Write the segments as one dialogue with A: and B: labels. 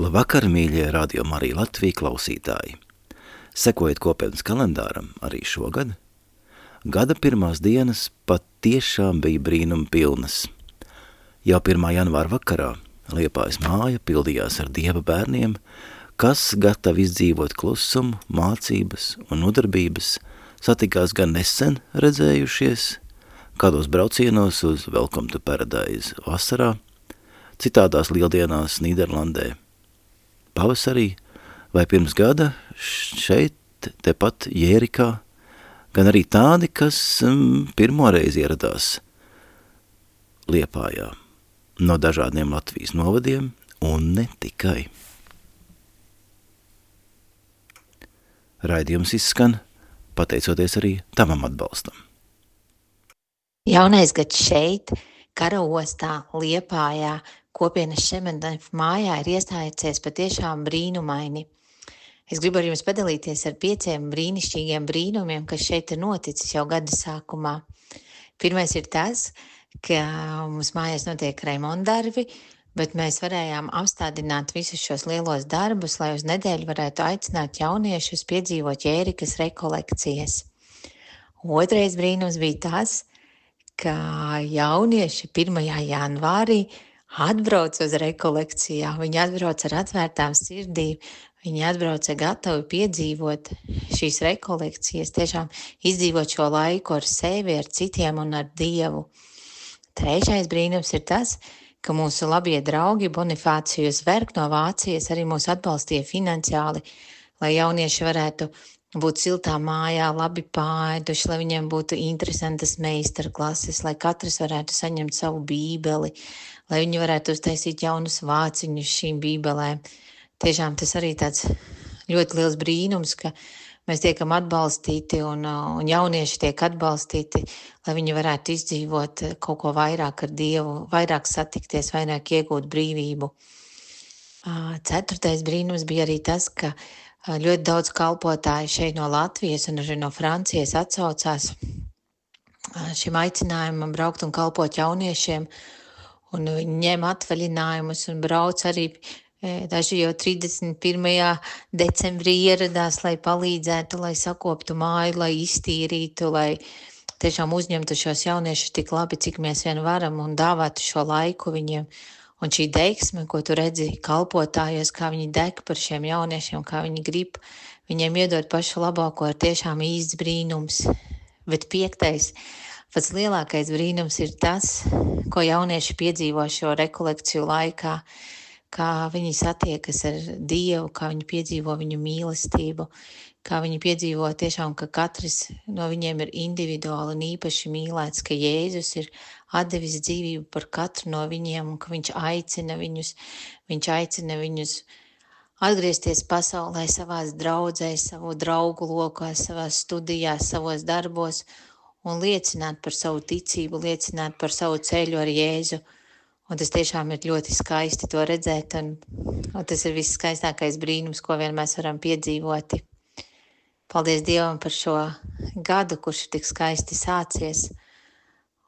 A: Labvakar, mīļie radio Marija Latvija klausītāji! Sekojiet kopienas kalendāram arī šogad. Gada pirmās dienas pat tiešām bija brīnum pilnas. Jau 1. janvāra vakarā Liepājas māja pildījās ar dieva bērniem, kas gatavi izdzīvot klusumu, mācības un nodarbības, satikās gan nesen redzējušies, kādos braucienos uz Welcome to Paradise vasarā, citādās lieldienās Nīderlandē – pavasarī vai pirms gada šeit, tepat Jērikā, gan arī tādi, kas um, pirmoreiz ieradās Liepājā no dažādiem Latvijas novadiem un ne tikai. Raidījums izskan pateicoties arī tavam atbalstam.
B: Jaunais gads šeit, karaostā, Liepājā, kopienas Šemendev mājā ir iestājusies patiešām brīnumaini. Es gribu ar jums padalīties ar pieciem brīnišķīgiem brīnumiem, kas šeit ir noticis jau gada sākumā. Pirmais ir tas, ka mums mājās notiek remontdarbi, bet mēs varējām apstādināt visus šos lielos darbus, lai uz nedēļu varētu aicināt jauniešus piedzīvot ķērikas rekolekcijas. Otrais brīnums bija tas, ka jaunieši 1. janvārī atbrauc uz rekolekcijām, viņi atbrauc ar atvērtām sirdīm, viņi atbrauca gatavi piedzīvot šīs rekolekcijas, tiešām izdzīvot šo laiku ar sevi, ar citiem un ar Dievu. Trešais brīnums ir tas, ka mūsu labie draugi Bonifācijus Verk no Vācijas arī mūs atbalstīja finansiāli, lai jaunieši varētu būt siltā mājā, labi pāēduši, lai viņiem būtu interesantas meistarklases, lai katrs varētu saņemt savu bībeli, lai viņi varētu uztaisīt jaunus vāciņus šīm bībelēm. Tiešām tas arī tāds ļoti liels brīnums, ka mēs tiekam atbalstīti un, un jaunieši tiek atbalstīti, lai viņi varētu izdzīvot kaut ko vairāk ar Dievu, vairāk satikties, vairāk iegūt brīvību. Ceturtais brīnums bija arī tas, ka ļoti daudz kalpotāju šeit no Latvijas un arī no Francijas atsaucās šim aicinājumam braukt un kalpot jauniešiem, un viņi ņem atvaļinājumus un brauc arī. Daži jau 31. decembrī ieradās, lai palīdzētu, lai sakoptu māju, lai iztīrītu, lai tiešām uzņemtu šos jauniešus tik labi, cik mēs vien varam un dāvātu šo laiku viņiem. Un šī deksme, ko tu redzi kalpotājos, kā viņi deg par šiem jauniešiem, kā viņi grib viņiem iedot pašu labāko, ir tiešām īsts brīnums. Bet piektais, Pats lielākais brīnums ir tas, ko jaunieši piedzīvo šo rekolekciju laikā, kā viņi satiekas ar Dievu, kā viņi piedzīvo viņu mīlestību, kā viņi piedzīvo tiešām, ka katrs no viņiem ir individuāli un īpaši mīlēts, ka Jēzus ir atdevis dzīvību par katru no viņiem un ka viņš aicina viņus, viņš aicina viņus atgriezties pasaulē savās draudzēs, savu draugu lokās, savās studijās, savos darbos un liecināt par savu ticību, liecināt par savu ceļu ar Jēzu. Un tas tiešām ir ļoti skaisti to redzēt, un, un tas ir viss skaistākais brīnums, ko vien mēs varam piedzīvot. Paldies Dievam par šo gadu, kurš ir tik skaisti sācies.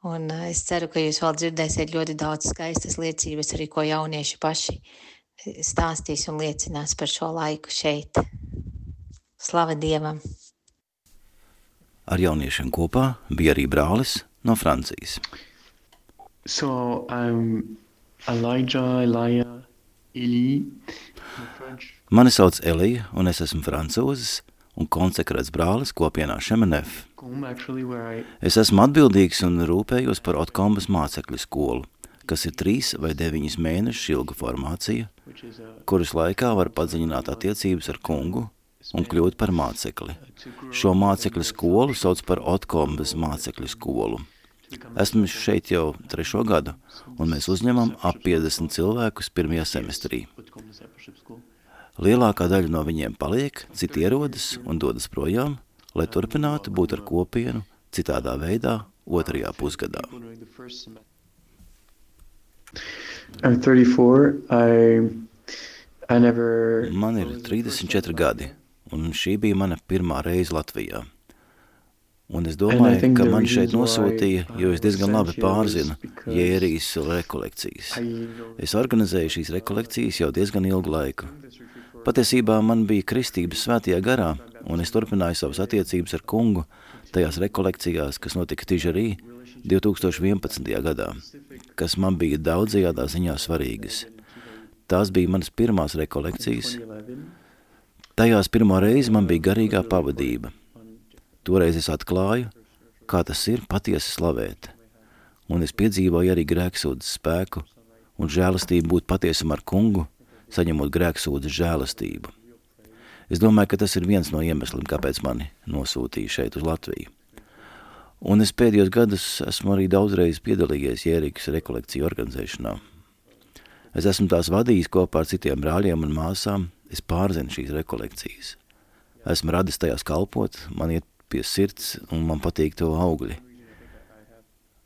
B: Un eh, es ceru, ka jūs vēl dzirdēsiet ļoti daudz skaistas liecības, arī ko jaunieši paši stāstīs un liecinās par šo laiku šeit. Slava Dievam!
A: Ar jauniešiem kopā bija arī brālis no Francijas.
C: So, um, Elijah, Elijah, Eli,
A: Mani sauc Elija, un es esmu francūzis un konsekrēts brālis kopienā Šemenef. Es esmu atbildīgs un rūpējos par Otkombas mācekļu skolu, kas ir trīs vai deviņas mēnešus ilga formācija, kuras laikā var padziļināt attiecības ar kungu un kļūt par mācekli. Šo mācekļu skolu sauc par Otkombas mācekļu skolu. Esmu šeit jau trešo gadu, un mēs uzņemam ap 50 cilvēkus pirmajā semestrī. Lielākā daļa no viņiem paliek, citi ierodas un dodas projām, lai turpinātu būt ar kopienu citādā veidā otrajā pusgadā.
C: I'm 34. I, I never...
A: Man ir 34 gadi, un šī bija mana pirmā reize Latvijā. Un es domāju, ka man šeit nosūtīja, jo es diezgan labi pārzinu Jērijas rekolekcijas. Es organizēju šīs rekolekcijas jau diezgan ilgu laiku. Patiesībā man bija kristības svētajā garā, un es turpināju savas attiecības ar kungu tajās rekolekcijās, kas notika Tižarī 2011. gadā, kas man bija daudzajādā ziņā svarīgas. Tās bija manas pirmās rekolekcijas.
C: 2011
A: Tajās pirmo reizi man bija garīgā pavadība. Toreiz es atklāju, kā tas ir patiesi slavēt, un es piedzīvoju arī grēksūdzes spēku un žēlastību būt patiesam ar kungu, saņemot grēksūdzes žēlastību. Es domāju, ka tas ir viens no iemesliem, kāpēc mani nosūtīja šeit uz Latviju. Un es pēdējos gadus esmu arī daudzreiz piedalījies Jērikas rekolekciju organizēšanā. Es esmu tās vadījis kopā ar citiem brāļiem un māsām, es pārzinu šīs rekolekcijas. Esmu radis tajās kalpot, man iet pie sirds un man patīk to augļi.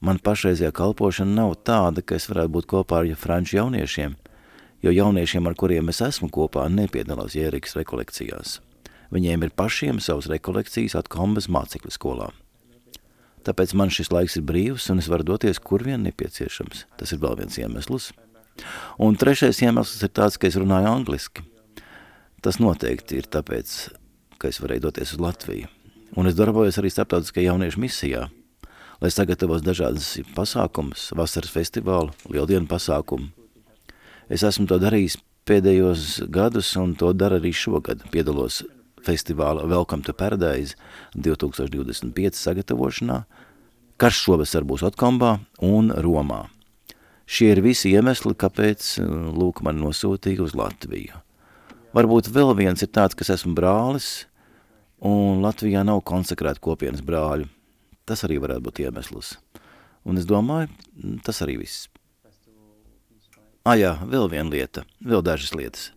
A: Man pašreizajā kalpošana nav tāda, ka es varētu būt kopā ar franču jauniešiem, jo jauniešiem, ar kuriem es esmu kopā, nepiedalās Jērikas rekolekcijās. Viņiem ir pašiem savas rekolekcijas atkombas mācekļu skolā. Tāpēc man šis laiks ir brīvs un es varu doties, kur vien nepieciešams. Tas ir vēl viens iemesls. Un trešais iemesls ir tāds, ka es runāju angliski. Tas noteikti ir tāpēc, ka es varēju doties uz Latviju. Un es darbojos arī starptautiskajā jauniešu misijā, lai sagatavos dažādas pasākumus, vasaras festivālu, lieldienu pasākumu. Es esmu to darījis pēdējos gadus un to dara arī šogad. Piedalos festivāla Welcome to Paradise 2025 sagatavošanā, kas šovasar būs Otkombā un Romā. Šie ir visi iemesli, kāpēc lūk man nosūtīja uz Latviju. Varbūt vēl viens ir tāds, kas esmu brālis, un Latvijā nav konsekrēta kopienas brāļu. Tas arī varētu būt iemesls. Un es domāju, tas arī viss. Ah, jā, vēl viena lieta, vēl dažas lietas.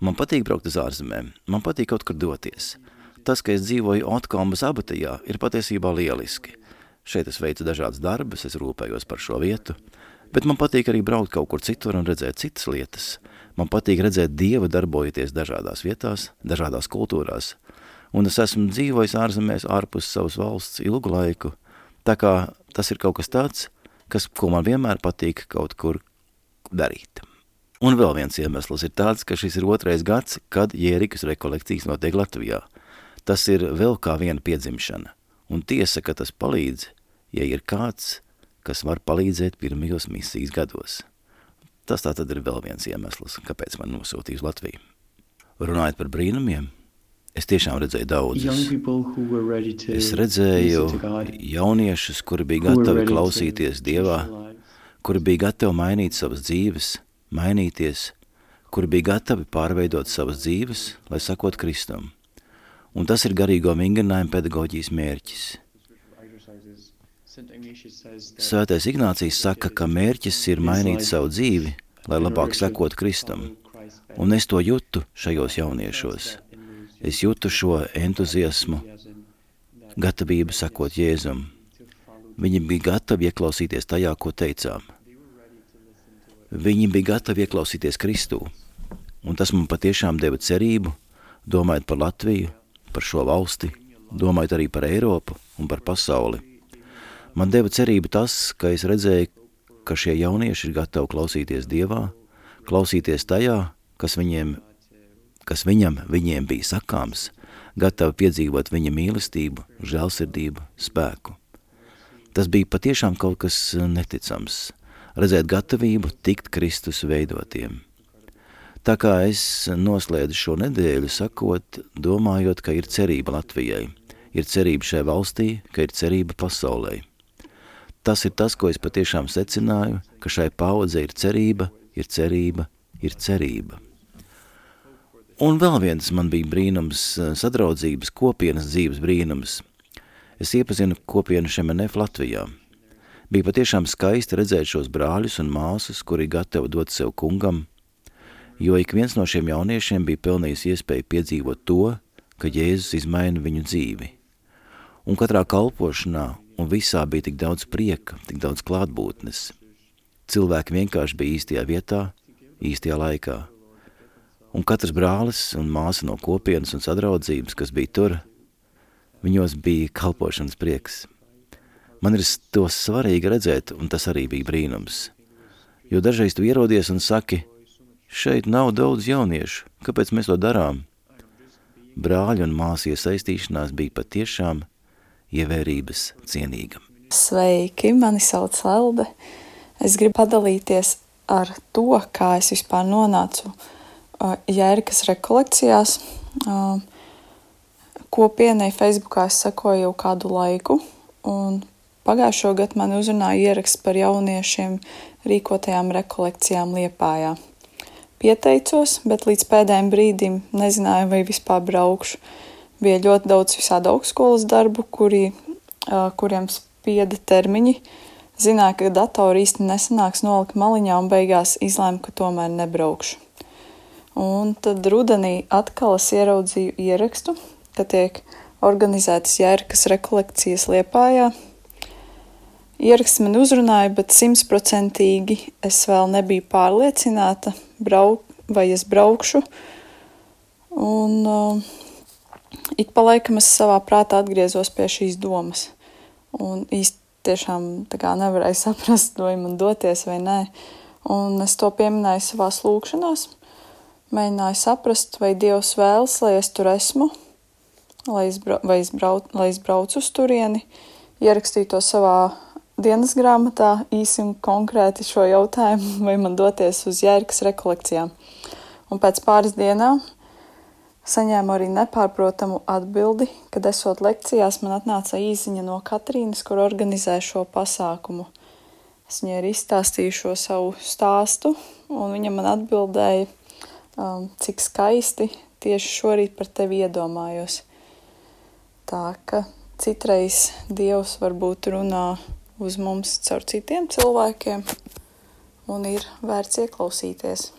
A: Man patīk braukt uz ārzemēm, man patīk kaut kur doties. Tas, ka es dzīvoju Otkombas abatijā, ir patiesībā lieliski. Šeit es veicu dažādas darbus, es rūpējos par šo vietu, bet man patīk arī braukt kaut kur citur un redzēt citas lietas. Man patīk redzēt Dievu darbojoties dažādās vietās, dažādās kultūrās. Un es esmu dzīvojis ārzemēs ārpus savas valsts ilgu laiku, tā kā tas ir kaut kas tāds, kas, ko man vienmēr patīk kaut kur darīt. Un vēl viens iemesls ir tāds, ka šis ir otrais gads, kad Jērikas rekolekcijas notiek Latvijā. Tas ir vēl kā viena piedzimšana. Un tiesa, ka tas palīdz, ja ir kāds, kas var palīdzēt pirmajos misijas gados. Tas tā tad ir vēl viens iemesls, kāpēc man nosūtīja uz Latviju. Runājot par brīnumiem, es tiešām redzēju daudzus. Es redzēju jauniešus, kuri bija gatavi klausīties Dievā. Kuri bija gatavi mainīt savas dzīves, mainīties, kuri bija gatavi pārveidot savas dzīves, lai sakot Kristum. Un tas ir garīgo vingrinājuma pedagoģijas mērķis. Svētais Ignācijas saka, ka mērķis ir mainīt savu dzīvi, lai labāk sekot Kristum. Un es to jūtu šajos jauniešos. Es jūtu šo entuziasmu, gatavību sakot Jēzum. Viņi bija gatavi ieklausīties tajā, ko teicām. Viņi bija gatavi ieklausīties Kristū. Un tas man patiešām deva cerību, domājot par Latviju, par šo valsti, domājot arī par Eiropu un par pasauli. Man deva cerību tas, ka es redzēju, ka šie jaunieši ir gatavi klausīties Dievā, klausīties tajā, kas viņiem, kas viņam, viņiem bija sakāms, gatavi piedzīvot viņa mīlestību, žēlsirdību, spēku. Tas bija patiešām kaut kas neticams, redzēt gatavību tikt Kristus veidotiem. Tā kā es noslēdzu šo nedēļu, sakot, domājot, ka ir cerība Latvijai, ir cerība šai valstī, ka ir cerība pasaulē. Tas ir tas, ko es patiešām secināju, ka šai paudzei ir cerība, ir cerība, ir cerība. Un vēl viens man bija brīnums, sadraudzības kopienas dzīves brīnums. Es iepazinu kopienu Šemenef Latvijā. Bija patiešām skaisti redzēt šos brāļus un māsas, kuri gatavi dot sev kungam, jo ik viens no šiem jauniešiem bija pelnījis iespēju piedzīvot to, ka Jēzus izmaina viņu dzīvi. Un katrā kalpošanā un visā bija tik daudz prieka, tik daudz klātbūtnes. Cilvēki vienkārši bija īstajā vietā, īstajā laikā. Un katrs brālis un māsa no kopienas un sadraudzības, kas bija tur,
D: Viņos bija kalpošanas prieks. Man ir to svarīgi redzēt, un tas arī bija brīnums. Jo dažreiz tu ierodies un saki, šeit nav daudz jauniešu, kāpēc mēs to darām? Brāļu un māsu iesaistīšanās bija patiešām ievērības cienīga.
E: Sveiki, mani sauc Lelde. Es gribu padalīties ar to, kā es vispār nonācu uh, Jērikas rekolekcijās. Uh, kopienai Facebookā es sekoju jau kādu laiku, un pagājušo gadu man uzrunāja ieraksts par jauniešiem rīkotajām rekolekcijām Liepājā. Pieteicos, bet līdz pēdējiem brīdim nezināju, vai vispār braukšu. Bija ļoti daudz visādi augstskolas darbu, kuri, kuriem spieda termiņi. Zināju, ka datoru īsti nesanāks nolikt maliņā un beigās izlēmu, ka tomēr nebraukšu. Un tad rudenī atkal es ieraudzīju ierakstu, ka tiek organizētas jērkas rekolekcijas Liepājā. Ieraksts man uzrunāja, bet simtprocentīgi es vēl nebiju pārliecināta, brauk, vai es braukšu. Un uh, ik pa laikam es savā prātā atgriezos pie šīs domas. Un īsti tiešām kā nevarēju saprast, vai man doties vai nē. Un es to pieminēju savās lūkšanās mēģināju saprast, vai Dievs vēlas, lai es tur esmu, lai es, brau, vai es, brauc, lai es braucu uz turieni, ierakstīju to savā dienas grāmatā īsi un konkrēti šo jautājumu, vai man doties uz jērkas rekolekcijām. Un pēc pāris dienām saņēmu arī nepārprotamu atbildi, kad esot lekcijās man atnāca īziņa no Katrīnas, kur organizē šo pasākumu. Es viņai arī izstāstīju šo savu stāstu, un viņa man atbildēja, um, cik skaisti tieši šorīt par tevi iedomājos. Tā ka citreiz Dievs varbūt runā uz mums caur citiem cilvēkiem, un ir vērts ieklausīties.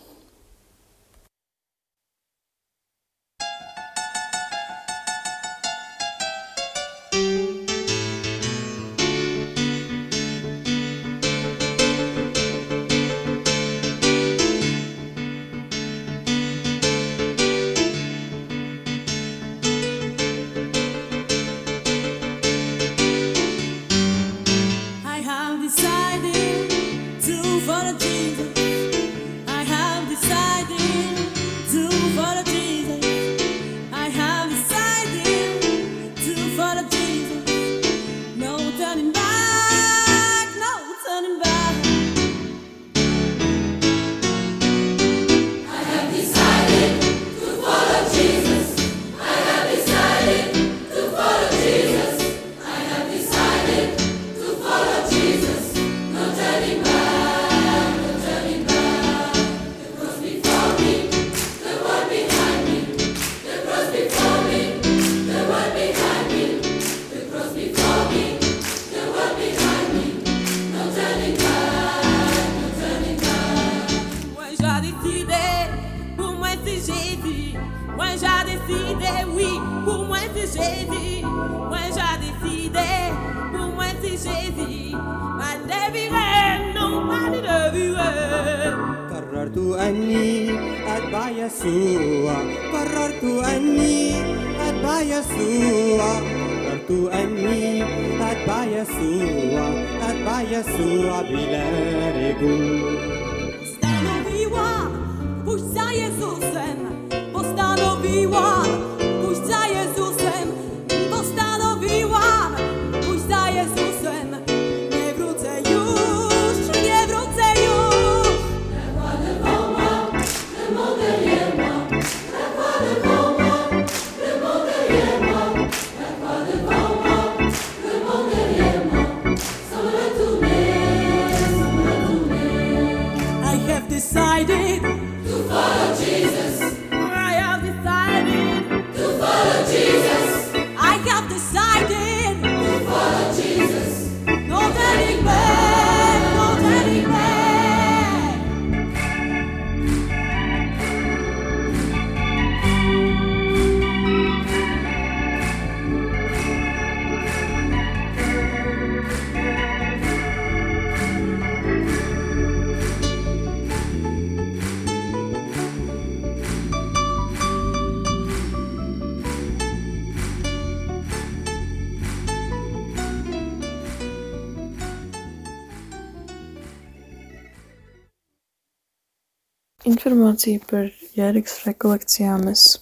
F: Informāciju par Jēriks rekolekcijām es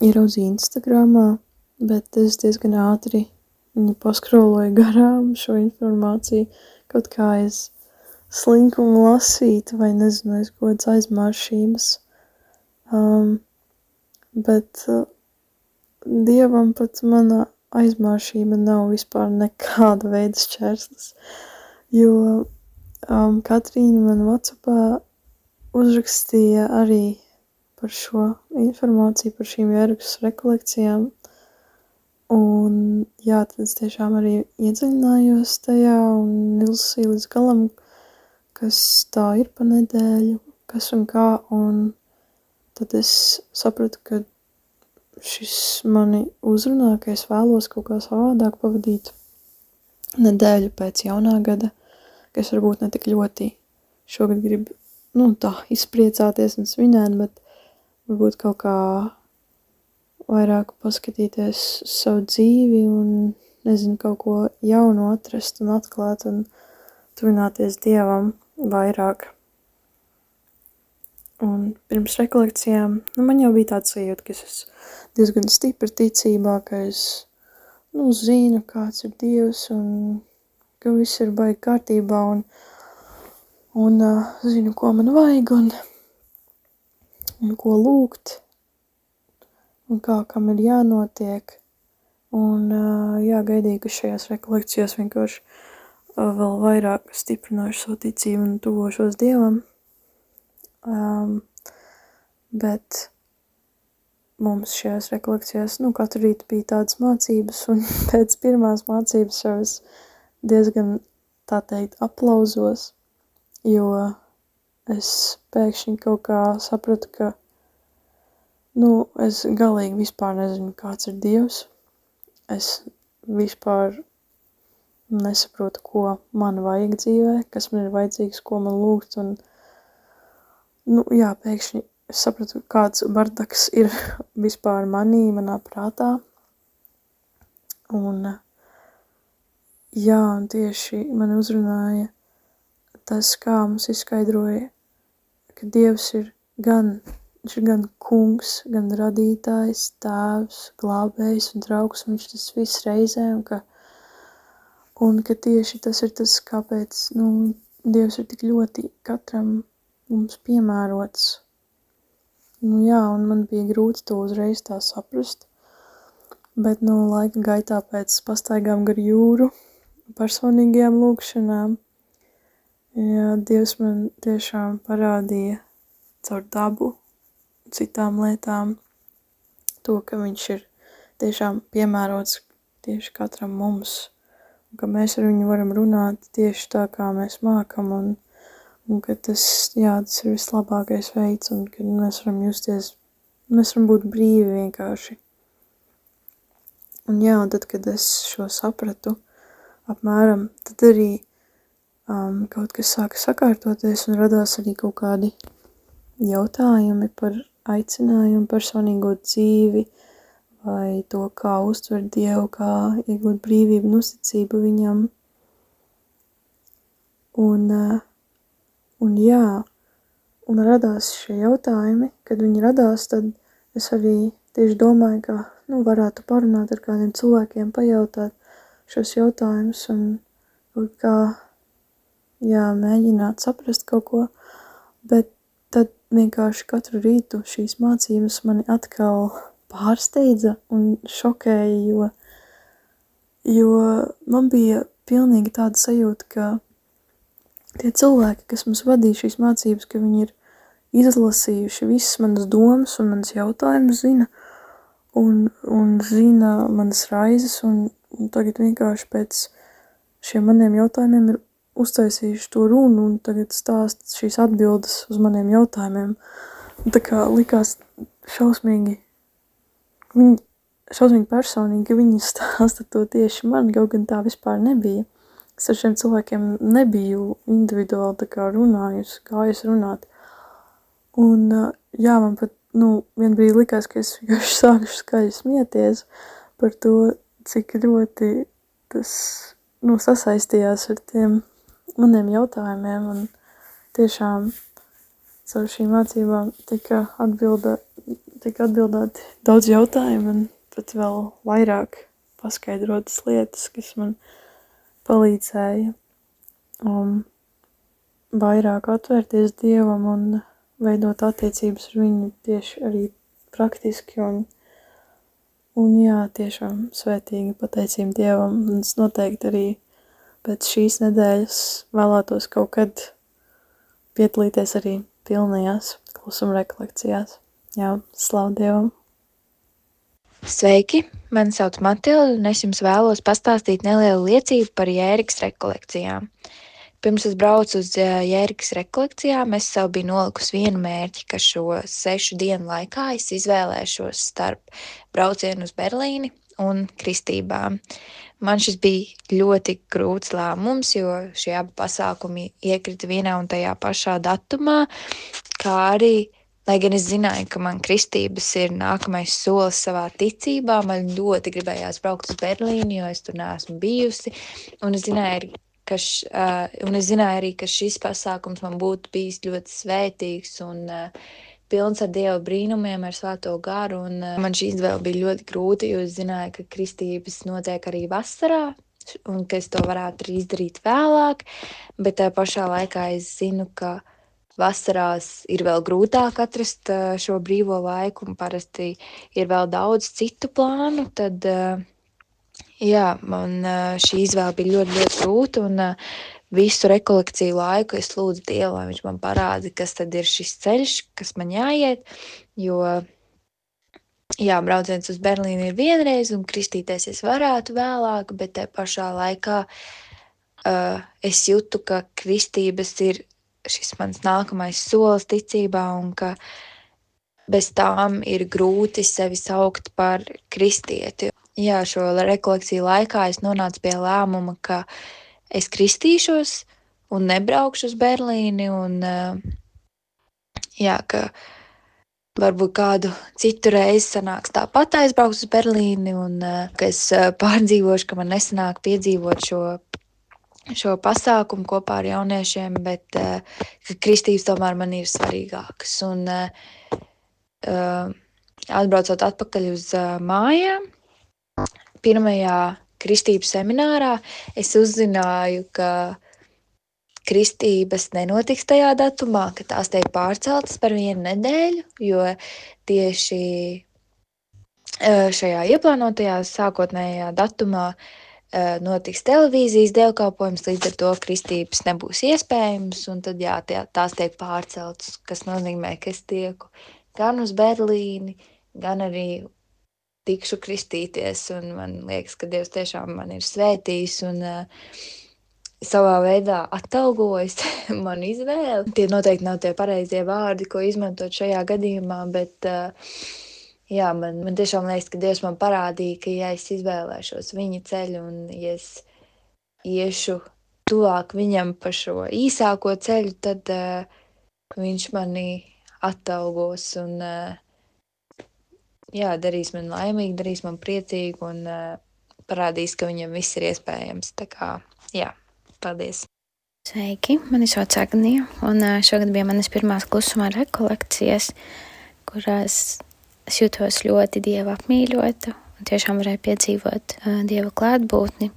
F: ieraudzīju Instagramā, bet es diezgan ātri viņu paskroloju garām šo informāciju, kaut kā es slinkumu lasīt, vai nezinu, es kaut kādas aizmāršības. Um, bet uh, dievam pat mana aizmāršība nav vispār nekāda veida šķērslis, jo um, Katrīna man Whatsappā uzrakstīja arī par šo informāciju, par šīm jērgas rekolekcijām, un jā, tad es tiešām arī iedziļinājos tajā un izlasīju līdz galam, kas tā ir pa nedēļu, kas un kā, un tad es sapratu, ka šis mani uzrunā, ka es vēlos kaut kā savādāk pavadīt nedēļu pēc jaunā gada, ka es varbūt ne tik ļoti šogad gribu, nu, tā izpriecāties un svinēt, bet varbūt kaut kā vairāk paskatīties savu dzīvi un, nezinu, kaut ko jaunu atrast un atklāt un tuvināties Dievam vairāk. Un pirms rekolekcijām, nu, man jau bija tāds sajūta, ka es diezgan stipri ticībā, ka es, nu, zinu, kāds ir Dievs un ka viss ir baigi kārtībā un, un zinu, ko man vajag un, un ko lūgt un kā kam ir jānotiek. Un jā, gaidīju, ka šajās rekolekcijās vienkārši vēl vairāk stiprināšu savu ticību un tuvošos Dievam. Um, bet mums šajās rekolekcijās, nu, katru rītu bija tādas mācības, un pēc pirmās mācības jau es diezgan, tā teikt, aplauzos, jo es pēkšņi kaut kā sapratu, ka, nu, es galīgi vispār nezinu, kāds ir Dievs. Es vispār nesaprotu, ko man vajag dzīvē, kas man ir vajadzīgs, ko man lūgt, un, nu, jā, pēkšņi es sapratu, kāds bardaks ir vispār manī, manā prātā. Un, jā, un tieši man uzrunāja tas, kā mums izskaidroja, ka Dievs ir gan, viņš ir gan kungs, gan radītājs, tēvs, glābējs un draugs, un viņš tas viss reizē, un ka, un ka tieši tas ir tas, kāpēc, nu, Dievs ir tik ļoti katram mums piemērots, Nu jā, un man bija grūti to uzreiz tā saprast, bet nu laika gaitā pēc pastaigām gar jūru, personīgajām lūkšanām, jā, Dievs man tiešām parādīja caur dabu, citām lietām, to, ka viņš ir tiešām piemērots tieši katram mums, un ka mēs ar viņu varam runāt tieši tā, kā mēs mākam, un un ka tas, jā, tas ir vislabākais veids, un ka mēs varam justies, mēs varam būt brīvi vienkārši. Un jā, un tad, kad es šo sapratu, apmēram, tad arī um, kaut kas sāka sakārtoties un radās arī kaut kādi jautājumi par aicinājumu, personīgo dzīvi, vai to, kā uztvert Dievu, kā iegūt brīvību un uzticību viņam. Un uh, Un jā, un radās šie jautājumi, kad viņi radās, tad es arī tieši domāju, ka, nu, varētu parunāt ar kādiem cilvēkiem, pajautāt šos jautājumus un kaut kā, jā, mēģināt saprast kaut ko, bet tad vienkārši katru rītu šīs mācības mani atkal pārsteidza un šokēja, jo, jo man bija pilnīgi tāda sajūta, ka tie cilvēki, kas mums vadīja šīs mācības, ka viņi ir izlasījuši visas manas domas un manas jautājumus zina, un, un zina manas raizes, un, un tagad vienkārši pēc šiem maniem jautājumiem ir uztaisījuši to runu, un tagad stāst šīs atbildes uz maniem jautājumiem. Un tā kā likās šausmīgi, viņi, šausmīgi personīgi, ka viņi stāsta to tieši man, kaut gan tā vispār nebija es ar šiem cilvēkiem nebiju individuāli tā kā runājusi, gājusi runāt. Un, jā, man pat, nu, vien brīdi likās, ka es vienkārši sākuši skaļi smieties par to, cik ļoti tas, nu, sasaistījās ar tiem maniem jautājumiem un tiešām, caur šīm mācībām tika, atbilda, tika atbildēti daudz jautājumu un pat vēl vairāk paskaidrotas lietas, kas man palīdzēja um, vairāk atvērties Dievam un veidot attiecības ar viņu tieši arī praktiski un, un jā, tiešām svētīgi pateicība Dievam. Un es noteikti arī pēc šīs nedēļas vēlētos kaut kad piedalīties arī pilnajās klusuma rekolekcijās. Jā, slavu Dievam!
G: Sveiki! Mani sauc Matilda, un es jums vēlos pastāstīt nelielu liecību par Jērikas rekolekcijām. Pirms es braucu uz Jērikas rekolekcijām, es sev biju nolikusi vienu mērķi, ka šo sešu dienu laikā es izvēlēšos starp braucienu uz Berlīni un kristībām. Man šis bija ļoti grūts lēmums, jo šie abi pasākumi iekrita vienā un tajā pašā datumā, kā arī Lai gan es zināju, ka man kristības ir nākamais solis savā ticībā, man ļoti gribējās braukt uz Berlīni, jo es tur neesmu bijusi. Un es zināju, ka, š, uh, un es zināju arī, ka šis pasākums man būtu bijis ļoti svētīgs un uh, pilns ar Dieva brīnumiem, ar svēto garu. Un, uh, man šī izvēle bija ļoti grūta, jo es zināju, ka kristības notiek arī vasarā. Un ka es to varētu arī izdarīt vēlāk, bet tajā pašā laikā es zinu, ka vasarās ir vēl grūtāk atrast šo brīvo laiku, un parasti ir vēl daudz citu plānu. Tad, Jā, man šī izvēle bija ļoti, ļoti grūta. Un visu rekolekciju laiku es lūdzu Dievu, lai Viņš man parāda, kas tad ir šis ceļš, kas man jāiet. Jo jā, brauciens uz Berlīnu ir vienreiz, un kristīties es varētu vēlāk, bet te pašā laikā uh, es jūtu, ka kristības ir šis mans nākamais solis ticībā, un ka bez tām ir grūti sevi saukt par kristieti jā, šo rekolekciju laikā es nonācu pie lēmuma, ka es kristīšos un nebraukšu uz Berlīni. Un, jā, ka varbūt kādu citu reizi sanāks tāpat aizbraukt uz Berlīni, un ka es pārdzīvošu, ka man nesanāk piedzīvot šo, šo pasākumu kopā ar jauniešiem, bet ka kristības tomēr man ir svarīgākas. Un, atbraucot atpakaļ uz mājām, pirmajā kristību seminārā es uzzināju, ka kristības nenotiks tajā datumā, ka tās tiek pārceltas par vienu nedēļu, jo tieši šajā ieplānotajā sākotnējā datumā notiks televīzijas dievkalpojums, līdz ar to kristības nebūs iespējams, un tad jā, tie, tās tiek pārceltas, kas nozīmē, ka es tieku gan uz Berlīni, gan arī tikšu kristīties. Man liekas, ka Dievs tiešām man ir svētījis un uh, savā veidā atalgojis manu izvēli. Tie noteikti nav tie pareizie vārdi, ko izmantot šajā gadījumā, bet uh, jā, man, man tiešām liekas, ka Dievs man parādīja, ka ja es izvēlēšos viņa ceļu un ja es iešu tuvāk viņam pa šo īsāko ceļu, tad uh, viņš mani atalgos un uh, jā, darīs man laimīgu, darīs man priecīgu un uh, parādīs, ka viņam viss ir iespējams. Tā kā, jā, paldies!
H: Sveiki, mani sauc Agnija, un uh, šogad bija manas pirmās klusumā rekolekcijas, kurās es jutos ļoti dieva apmīļota un tiešām varēju piedzīvot uh, dieva klātbūtni.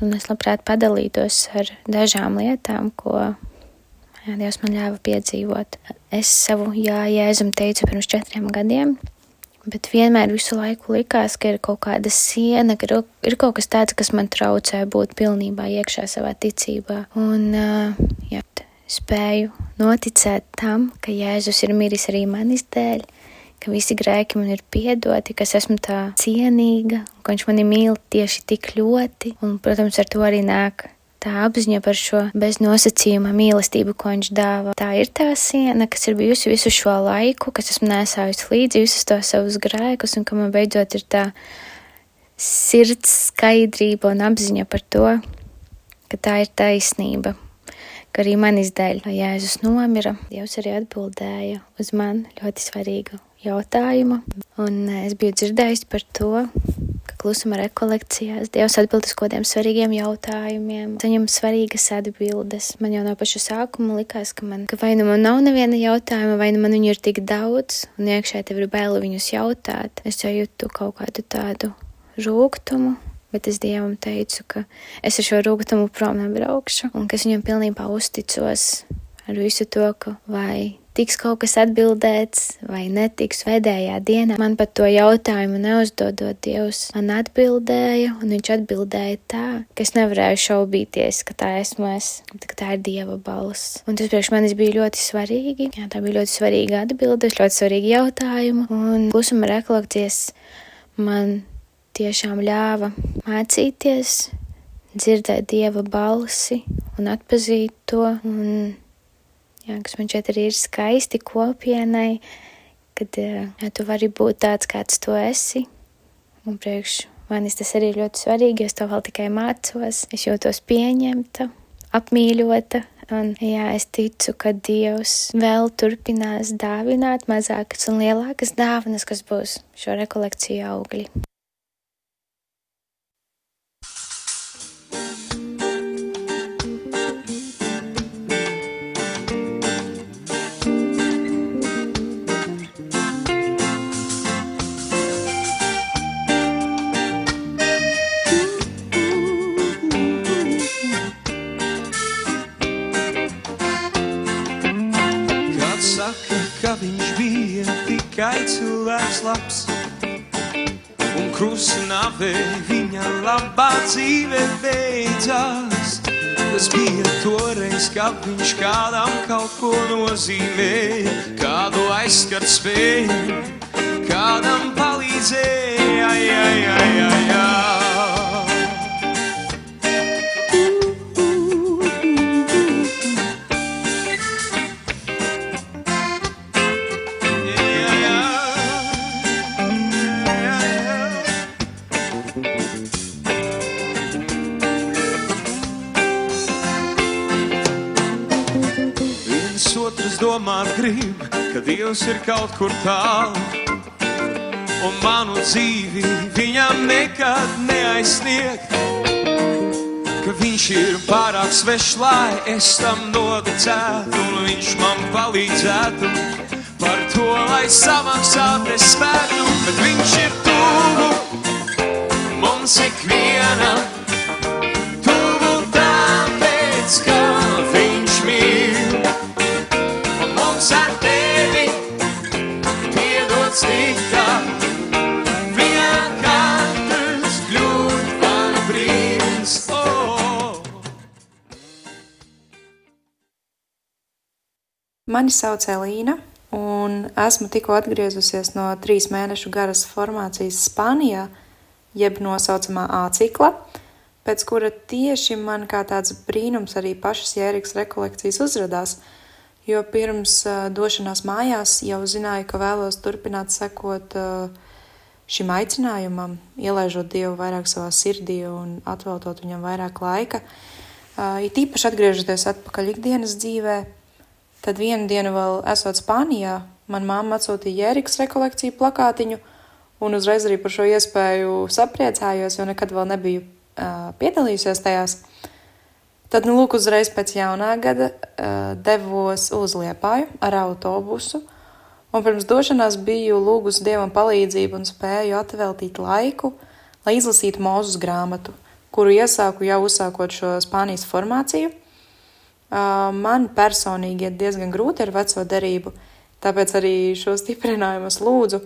H: Un es labprāt padalītos ar dažām lietām, ko jā, Dievs man ļāva piedzīvot. Es savu jā, jēzum teicu pirms četriem gadiem, Bet vienmēr visu laiku likās, ka ir kaut kāda siena, ka ir kaut kas tāds, kas man traucē būt pilnībā iekšā savā ticībā. Un jā, spēju noticēt tam, ka Jēzus ir miris arī manis dēļ, ka visi grēki man ir piedoti, ka es esmu tā cienīga, ka viņš mani mīl tieši tik ļoti. Un, protams, ar to arī nāk tā apziņa par šo beznosacījuma mīlestību, ko viņš dāvā. Tā ir tā siena, kas ir bijusi visu šo laiku, kas esmu nesājusi līdzi visus tos savus grēkus, un ka man beidzot ir tā sirds skaidrība un apziņa par to, ka tā ir taisnība, ka arī manis dēļ Jēzus nomira. Dievs arī atbildēja uz man ļoti svarīgu jautājumu, un es biju dzirdējusi par to, klusuma rekolekcijās. Dievs atbild uz kādiem svarīgiem jautājumiem, saņem svarīgas atbildes. Man jau no paša sākuma likās, ka, man, ka vai nu man nav neviena jautājuma, vai nu man viņu ir tik daudz, un iekšē tev ir bail viņus jautāt. Es jau jūtu kaut kādu tādu rūgtumu. Bet es Dievam teicu, ka es ar šo rūgtumu prom nebraukšu, un ka es viņam pilnībā uzticos ar visu to, ka vai tiks kaut kas atbildēts vai netiks pēdējā dienā. Man pat to jautājumu neuzdodot Dievs, man atbildēja, un viņš atbildēja tā, ka es nevarēju šaubīties, ka tā esmu es, ka tā ir Dieva balss. Un tas priekš manis bija ļoti svarīgi. Jā, tā bija ļoti svarīga atbilde, ļoti svarīgi jautājumi, un klusuma rekolekcijas man tiešām ļāva mācīties, dzirdēt Dieva balsi un atpazīt to. Un jā, kas man šeit arī ir skaisti kopienai, kad jā, tu vari būt tāds, kāds tu esi. Un priekš manis tas arī ļoti svarīgi, jo es to vēl tikai mācos. Es jūtos pieņemta, apmīļota. Un, jā, es ticu, ka Dievs vēl turpinās dāvināt mazākas un lielākas dāvanas, kas būs šo rekolekciju augļi.
I: Tikai cilvēks labs. Un krusta nāvē viņa labā dzīve beidzās. Tas bija toreiz, kad viņš kādam kaut ko nozīmē, kādu aizskart spēju, kādam palīdzēja. Ai, ai, ai, ai, ai. Domāt grib, ka Dievs ir kaut kur tālu. Un manu dzīvi viņam nekad neaizsniegt. Ka viņš ir pārāk svešs, lai es tam noticētu, un viņš man palīdzētu. Par to, lai samaksātu es spētu, bet viņš ir tuvu mums ikvienam.
J: Mani sauc Elīna, un esmu tikko atgriezusies no trīs mēnešu garas formācijas Spānijā, jeb nosaucamā A cikla, pēc kura tieši man kā tāds brīnums arī pašas Jēriks rekolekcijas uzradās, jo pirms uh, došanās mājās jau zināju, ka vēlos turpināt sekot uh, šim aicinājumam, ielaižot Dievu vairāk savā sirdī un atveltot viņam vairāk laika. Uh, it īpaši atgriežoties atpakaļ ikdienas dzīvē, Tad vienu dienu vēl esot Spānijā, man mamma atsūtīja Jēriks rekolekciju plakātiņu, un uzreiz arī par šo iespēju sapriecājos, jo nekad vēl nebiju uh, piedalījusies tajās. Tad, nu, lūk, uzreiz pēc jaunā gada uh, devos uz Liepāju ar autobusu, un pirms došanās biju lūgusi Dievam palīdzību un spēju atveltīt laiku, lai izlasītu mūzus grāmatu, kuru iesāku jau uzsākot šo Spānijas formāciju – Man personīgi ir diezgan grūti ar veco derību, tāpēc arī šo stiprinājumu es lūdzu.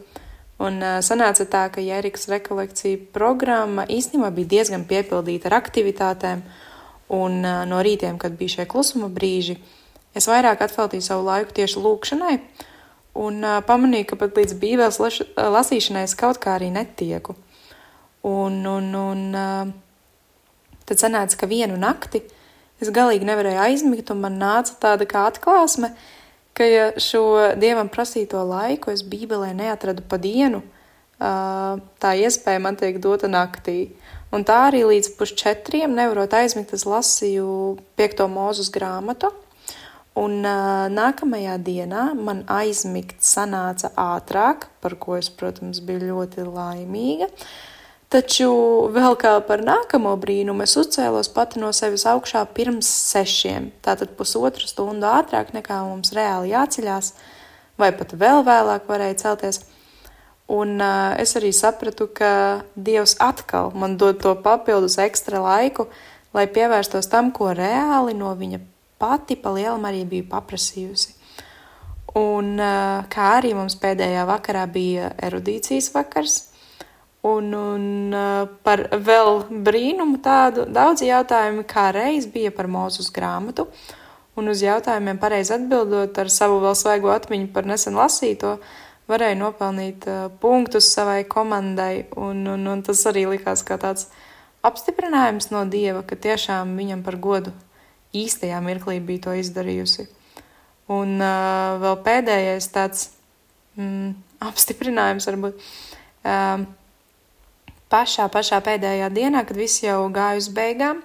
J: Un sanāca tā, ka Jēriks rekolekcija programma īstenībā bija diezgan piepildīta ar aktivitātēm, un no rītiem, kad bija šie klusuma brīži, es vairāk atveltīju savu laiku tieši lūkšanai, un pamanīju, ka pat līdz bībeles lasīšanai es kaut kā arī netieku. Un, un, un tad sanāca, ka vienu nakti Es galīgi nevarēju aizmigt, un man nāca tāda kā atklāsme, ka ja šo dievam prasīto laiku es Bībelē neatradu pa dienu, tā iespēja man tiek dota naktī. Un tā arī līdz pusčetriem, nevarot aizmigt, es lasīju piekto mūzus grāmatu. Un uh, nākamajā dienā man aizmigt sanāca ātrāk, par ko es, protams, biju ļoti laimīga. Taču vēl kā par nākamo brīnumu es uzcēlos pati no sevis augšā pirms sešiem, tātad pusotru stundu ātrāk nekā mums reāli jāceļās, vai pat vēl vēlāk varēja celties. Un uh, es arī sapratu, ka Dievs atkal man dod to papildus ekstra laiku, lai pievērstos tam, ko reāli no viņa pati pa lielam arī biju paprasījusi. Un uh, kā arī mums pēdējā vakarā bija erudīcijas vakars, Un, un par vēl brīnumu tādu daudz jautājumu kā reiz bija par mūzus grāmatu. Un uz jautājumiem pareizi atbildot ar savu vēl svaigo atmiņu par nesen lasīto, varēja nopelnīt uh, punktus savai komandai. Un, un, un tas arī likās kā tāds apstiprinājums no Dieva, ka tiešām viņam par godu īstajā mirklī bija to izdarījusi. Un uh, vēl pēdējais tāds mm, apstiprinājums varbūt. Um, pašā, pašā pēdējā dienā, kad viss jau gāja uz beigām,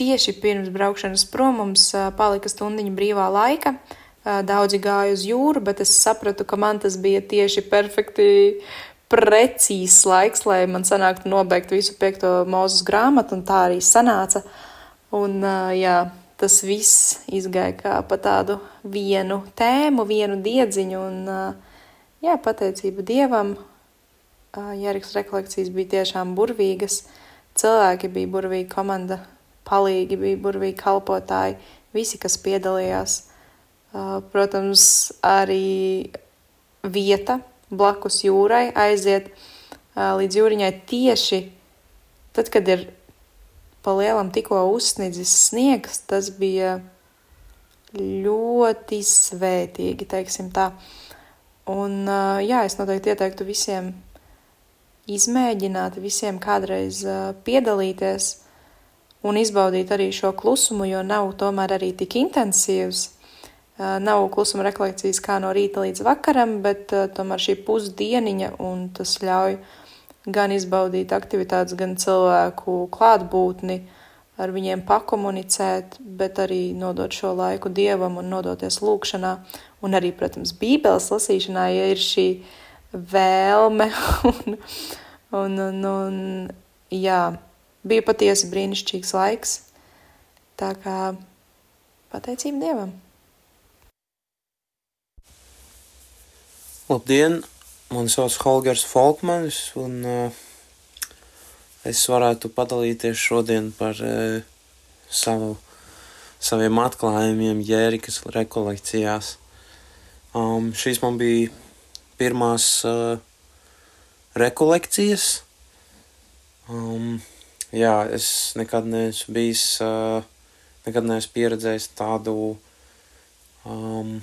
J: tieši pirms braukšanas prom mums palika stundiņa brīvā laika. Daudzi gāja uz jūru, bet es sapratu, ka man tas bija tieši perfekti precīzs laiks, lai man sanāktu nobeigt visu piekto mūzes grāmatu, un tā arī sanāca. Un, jā, tas viss izgāja kā pa tādu vienu tēmu, vienu diedziņu, un jā, pateicība Dievam Jēriks rekolekcijas bija tiešām burvīgas, cilvēki bija burvīgi, komanda palīgi bija burvīgi kalpotāji, visi, kas piedalījās. Protams, arī vieta blakus jūrai aiziet līdz jūriņai tieši tad, kad ir pa lielam tikko uzsnidzis sniegs, tas bija ļoti svētīgi, teiksim tā. Un jā, es noteikti ieteiktu visiem izmēģināt visiem kādreiz piedalīties un izbaudīt arī šo klusumu, jo nav tomēr arī tik intensīvs. Nav klusuma rekolekcijas kā no rīta līdz vakaram, bet tomēr šī pusdieniņa un tas ļauj gan izbaudīt aktivitātes, gan cilvēku klātbūtni, ar viņiem pakomunicēt, bet arī nodot šo laiku dievam un nodoties lūkšanā. Un arī, protams, bībeles lasīšanā, ja ir šī uh, vēlme. Un, un, un, un, jā, bija patiesi brīnišķīgs laiks. Tā kā pateicība Dievam.
K: Labdien! Mani sauc Holgers Folkmanis, un uh, es varētu padalīties šodien par uh, savu, saviem atklājumiem Jērikas rekolekcijās. Um, šīs man bija pirmās uh, rekolekcijas. Um, jā, es nekad neesmu bijis, uh, nekad neesmu pieredzējis tādu, um,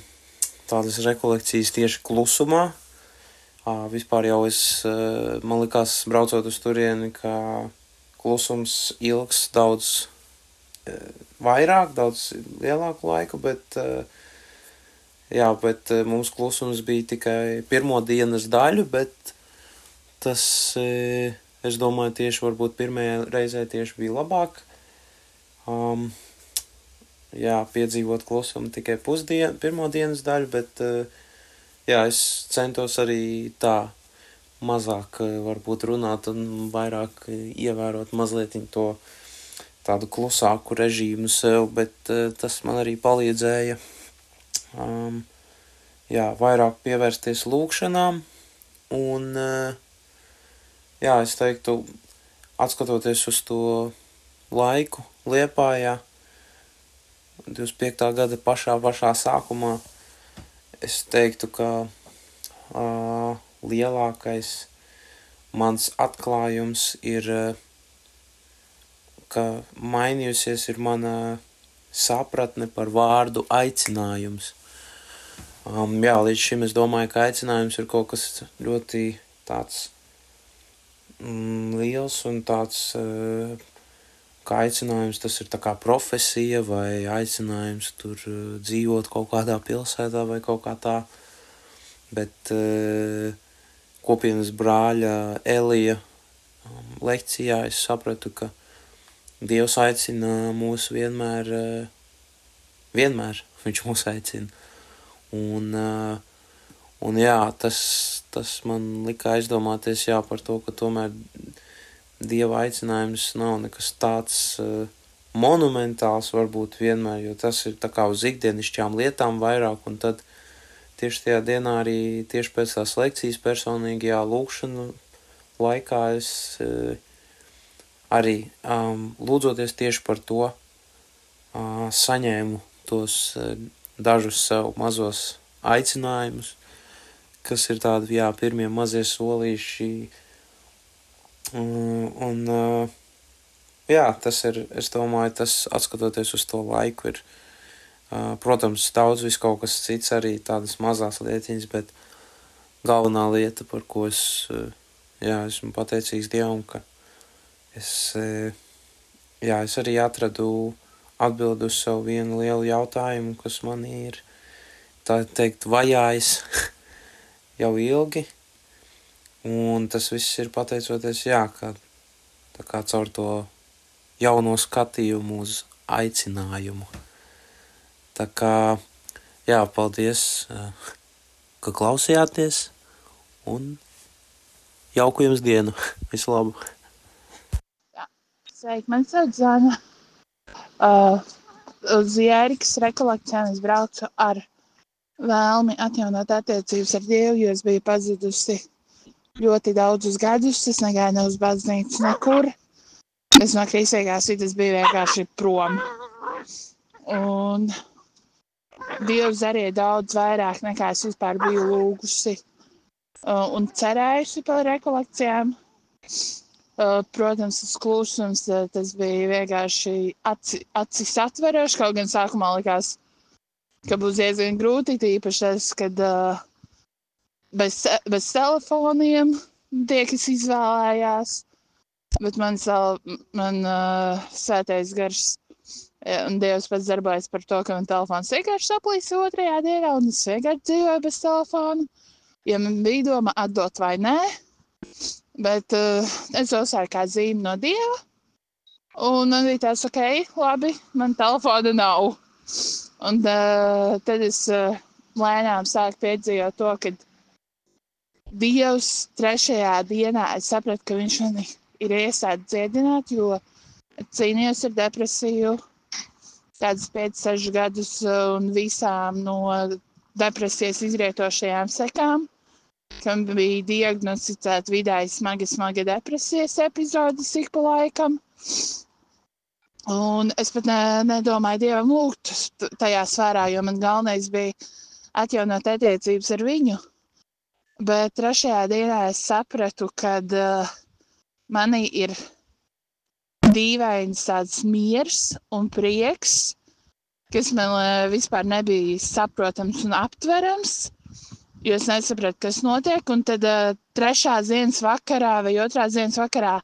K: tādas rekolekcijas tieši klusumā. Uh, vispār jau es, uh, man likās, braucot uz turieni, ka klusums ilgs daudz uh, vairāk, daudz lielāku laiku, bet uh, Jā, bet eh, mums klusums bija tikai pirmo dienas daļu, bet tas, eh, es domāju, tieši varbūt pirmajā reizē tieši bija labāk. Um, jā, piedzīvot klusumu tikai pusdienu, pirmo dienas daļu, bet eh, jā, es centos arī tā mazāk varbūt runāt un vairāk ievērot mazliet to tādu klusāku režīmu sev, bet tas man arī palīdzēja um, jā, vairāk pievērsties lūkšanām. Un, uh, jā, es teiktu, atskatoties uz to laiku Liepājā, 25. gada pašā, pašā sākumā, es teiktu, ka uh, lielākais mans atklājums ir, ka mainījusies ir mana sapratne par vārdu aicinājums. Um, jā, līdz šim es domāju, ka aicinājums ir kaut kas ļoti tāds mm, liels un tāds, uh, kā aicinājums tas ir tā kā profesija vai aicinājums tur uh, dzīvot kaut kādā pilsētā vai kaut kā tā. Bet uh, kopienas brāļa Elija um, lekcijā es sapratu, ka Dievs aicina mūs vienmēr, vienmēr viņš mūs aicina. Un, uh, un jā, tas, tas man lika aizdomāties jā, par to, ka tomēr dieva aicinājums nav nekas tāds uh, monumentāls varbūt vienmēr, jo tas ir tā kā uz ikdienišķām lietām vairāk, un tad tieši tajā dienā arī tieši pēc tās lekcijas personīgajā lūkšanu laikā es uh, arī um, lūdzoties tieši par to uh, saņēmu tos uh, dažus sev mazos aicinājumus, kas ir tādi, jā, pirmie mazie solīši, un, un jā, tas ir, es domāju, tas atskatoties uz to laiku ir, protams, daudz vis kaut kas cits arī tādas mazās lietiņas, bet galvenā lieta, par ko es, jā, esmu pateicīgs Dievam, ka es, jā, es arī atradu atbildu uz savu vienu lielu jautājumu, kas man ir, tā teikt, vajājis jau ilgi, un tas viss ir pateicoties, jā, ka tā kā caur to jauno skatījumu uz aicinājumu. Tā kā, jā, paldies, eh, ka klausījāties, un jauku jums dienu. Visu labu!
L: Sveiki, man sauc Zana. Uh, uz Jērikas rekolekcijām es braucu ar vēlmi atjaunot attiecības ar Dievu, jo es biju pazudusi ļoti daudzus gadus. Es negāju ne uz baznīcu, nekur. Es no kristīgās vidas biju vienkārši prom. Un Dievs darīja daudz vairāk nekā es vispār biju lūgusi uh, un cerējusi par rekolekcijām. Uh, protams, tas klusums uh, tas bija vienkārši aci, acis atverošs. Kaut gan sākumā likās, ka būs diezgan grūti, tīpaši tas, kad uh, bez, bez telefoniem tie, kas izvēlējās. Bet man, sal, man uh, svētais gars un Dievs pats darbojas par to, ka man telefons vienkārši saplīs otrajā dienā, un es vienkārši dzīvoju bez telefona. Ja man bija doma atdot vai nē, bet uh, es uzsāku kā zīmi no Dieva. Un man bija tāds, ok, labi, man telefona nav. Un uh, tad es uh, lēnām sāku piedzīvot to, ka Dievs trešajā dienā es sapratu, ka viņš mani ir iesācis dziedināt, jo cīnījos ar depresiju kādus 5-6 gadus un visām no depresijas izrietošajām sekām, kam bija diagnosticēta vidēji smaga, smaga depresijas epizodes ik pa laikam. Un es pat ne, nedomāju Dievam lūgt tajā sfērā, jo man galvenais bija atjaunot attiecības ar viņu. Bet trešajā dienā es sapratu, ka uh, manī ir dīvains tāds miers un prieks, kas man uh, vispār nebija saprotams un aptverams. Jo es nesapratu, kas notiek. Un tad uh, trešā dienas vakarā vai otrā dienas vakarā